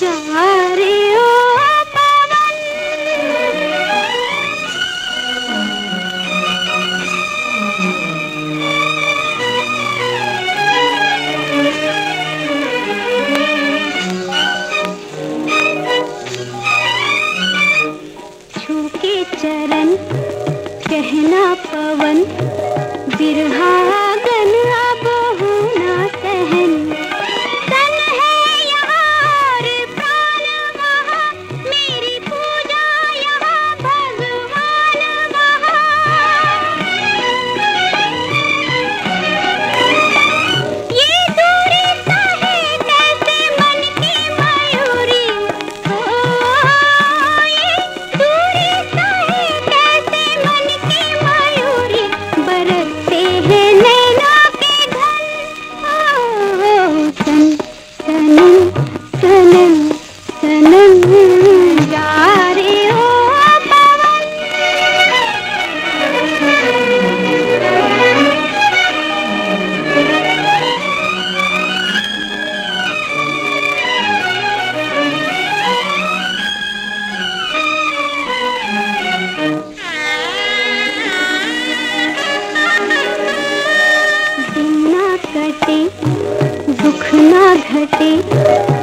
जा रे ओ पवन। छू के चरण कहना पवन बिरहा रहते